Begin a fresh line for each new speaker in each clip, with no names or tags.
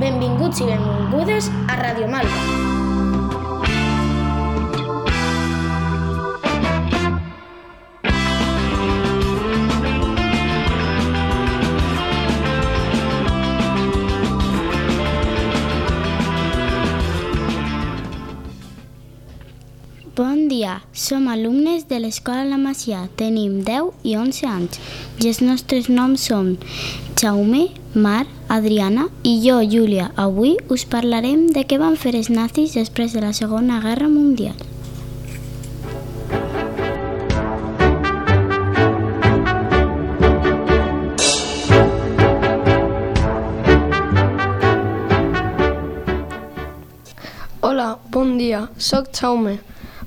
Benvinguts i benvingudes a Radio Malva.
Dia, som alumnes de l'Escola La Macià. Tenim 10 i 11 anys i els nostres noms són Jaume, Mar, Adriana i jo, Júlia. Avui us parlarem de què van fer els nazis després de la Segona Guerra Mundial.
Hola, bon dia, sóc Jaume.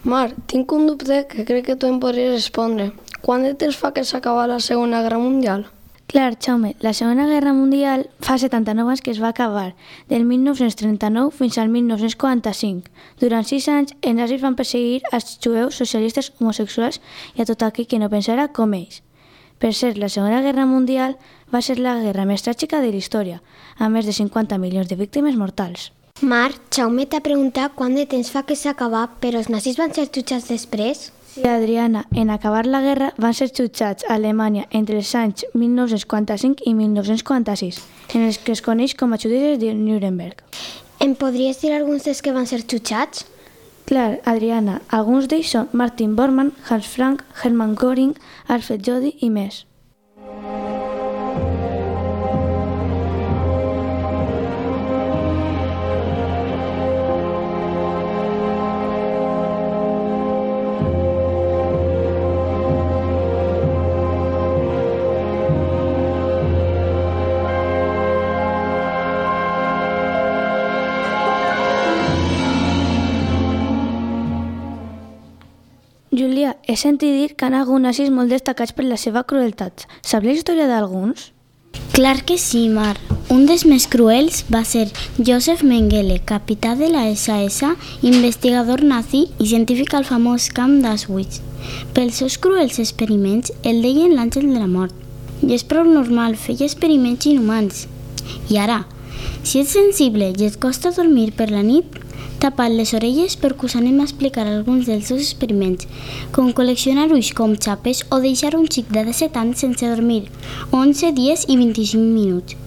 Mar, tinc un dubte que crec que tu em podries respondre. Quant de temps fa que s'acaba la Segona Guerra Mundial?
Clar, Jaume, la Segona Guerra Mundial fa 79 anys que es va acabar, del 1939 fins al 1945. Durant sis anys, els nazis van perseguir als jueus, socialistes, homosexuals i a tot aquell que no pensara com ells. Per ser la Segona Guerra Mundial va ser la guerra més tràgica de la història, amb més de 50 milions de víctimes mortals.
Mar, Jaume t'ha preguntat quant de temps fa que s'acaba, però els nazis van ser jutjats després?
Sí, Adriana, en acabar la guerra van ser jutjats a Alemanya entre els anys 1945 i 1946, en els que es coneix com a judicis de Nuremberg.
Em podries dir alguns dels que van ser jutjats?
Clar, Adriana, alguns d'ells són Martin Bormann, Hans Frank, Hermann Göring, Alfred Jody i més. He sentit dir que han hagut nazis molt destacats per la seva crueltat. Saps la història d'alguns?
Clar que sí, Mar. Un dels més cruels va ser Josef Mengele, capità de la SS, investigador nazi i científic al famós camp d'Auschwitz. Pels seus cruels experiments el deien l'àngel de la mort. I és prou normal, feia experiments inhumans. I ara, si ets sensible i et costa dormir per la nit, tapat les orelles perquè us anem a explicar alguns dels seus experiments, com col·leccionar ulls com xapes o deixar un xic de 17 anys sense dormir 11 dies i 25 minuts.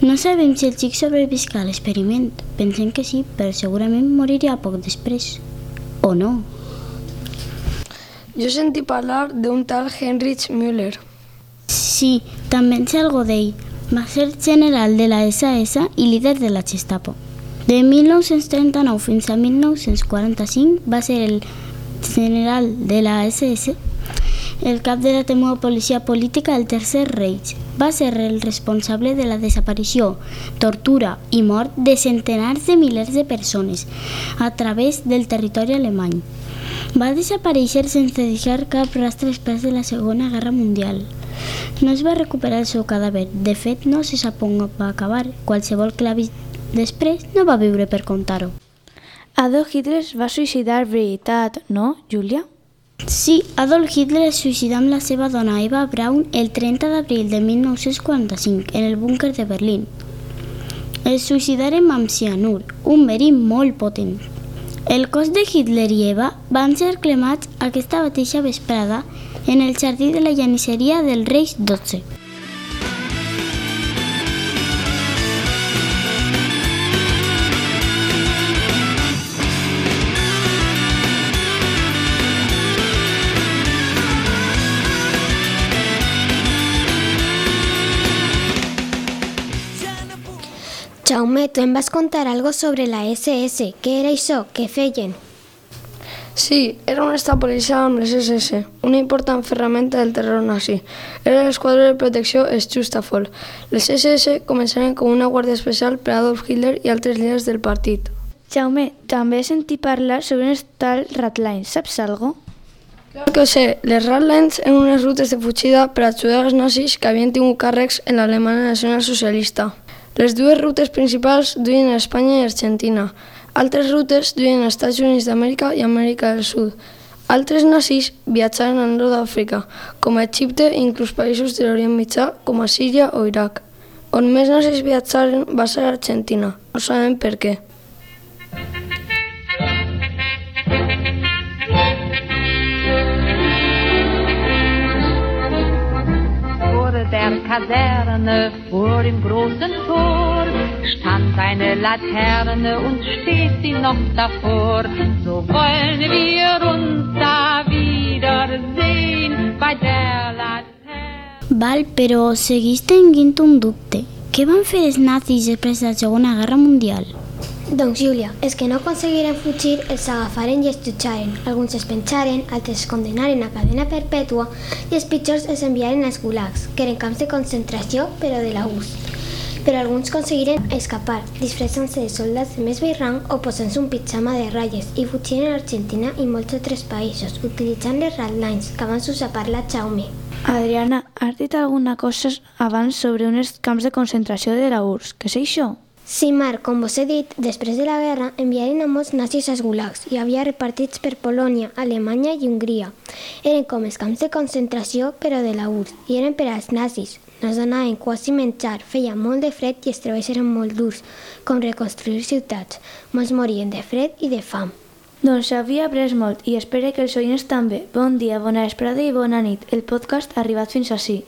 No sabem si el xic sobrevisca a l'experiment. Pensem que sí, però segurament morirà poc després. O no.
Jo senti parlar d'un tal Heinrich Müller.
Sí, també en sé algo d'ell. Va ser general de la SS i líder de la Gestapo. De 1939 fins a 1945 va ser el general de la SS, el cap de la temuda policia política del Tercer Reich. Va ser el responsable de la desaparició, tortura i mort de centenars de milers de persones a través del territori alemany. Va desaparèixer sense deixar cap rastre després de la Segona Guerra Mundial. No es va recuperar el seu cadàver. De fet, no se sap on va acabar. Qualsevol que l'ha vist Després no va viure per contar-ho.
Adolf Hitler es va suïcidar, veritat, no, Júlia?
Sí, Adolf Hitler es suïcidà amb la seva dona Eva Braun el 30 d'abril de 1945 en el búnquer de Berlín. Es suïcidaren amb cianur, un verí molt potent. El cos de Hitler i Eva van ser cremats aquesta mateixa vesprada en el jardí de la llanisseria del Reich 12.
Jaume, tu em vas contar algo sobre la SS. Què era això? Què feien?
Sí, era un estat policial amb les SS, una important ferramenta del terror nazi. Era l'esquadra de protecció Schustaffel. Les SS començaren com una guàrdia especial per Adolf Hitler i altres líders del partit.
Jaume, també he sentit parlar sobre un tal Ratlines. Saps algo?
Clar que ho sé, les Ratlines eren unes rutes de fugida per ajudar els nazis que havien tingut càrrecs en l'Alemanya nacional socialista. Les dues rutes principals duien a Espanya i Argentina. Altres rutes duien a Estats Units d'Amèrica i Amèrica del Sud. Altres nazis viatjaren al nord d'Àfrica, com a Egipte i inclús països de l'Orient Mitjà, com a Síria o Iraq. On més nazis viatjaren va ser a Argentina. No sabem per què.
Kaserne, vor dem großen Tor, stand eine Laterne und steht sie noch davor. So wollen wir uns da wiedersehen bei der Laterne.
Val, però seguís tenint un dubte. Què van fer els nazis després de la Segona Guerra Mundial?
Doncs Júlia, els que no aconseguiren fugir els agafaren i els jutjaren. Alguns es penjaren, altres es condenaren a cadena perpètua i els pitjors els enviaren als gulags, que eren camps de concentració però de la. Però alguns aconseguiren escapar, disfressant-se de soldats de més rang o posant-se un pitjama de ratlles i fugiren a Argentina i molts altres països, utilitzant les ratlines que abans us ha parlat Jaume.
Adriana, has dit alguna cosa abans sobre uns camps de concentració de la URSS. Què és això?
Sí, Marc, com vos he dit, després de la guerra enviaren a molts nazis als gulags i havia repartits per Polònia, Alemanya i Hongria. Eren com els camps de concentració, però de la URSS, i eren per als nazis. No es donaven quasi menjar, feia molt de fred i els treballs eren molt durs, com reconstruir ciutats. Molts morien de fred i de fam.
Doncs havia après molt i espero que els oients també. Bon dia, bona vesprada i bona nit. El podcast ha arribat fins ací.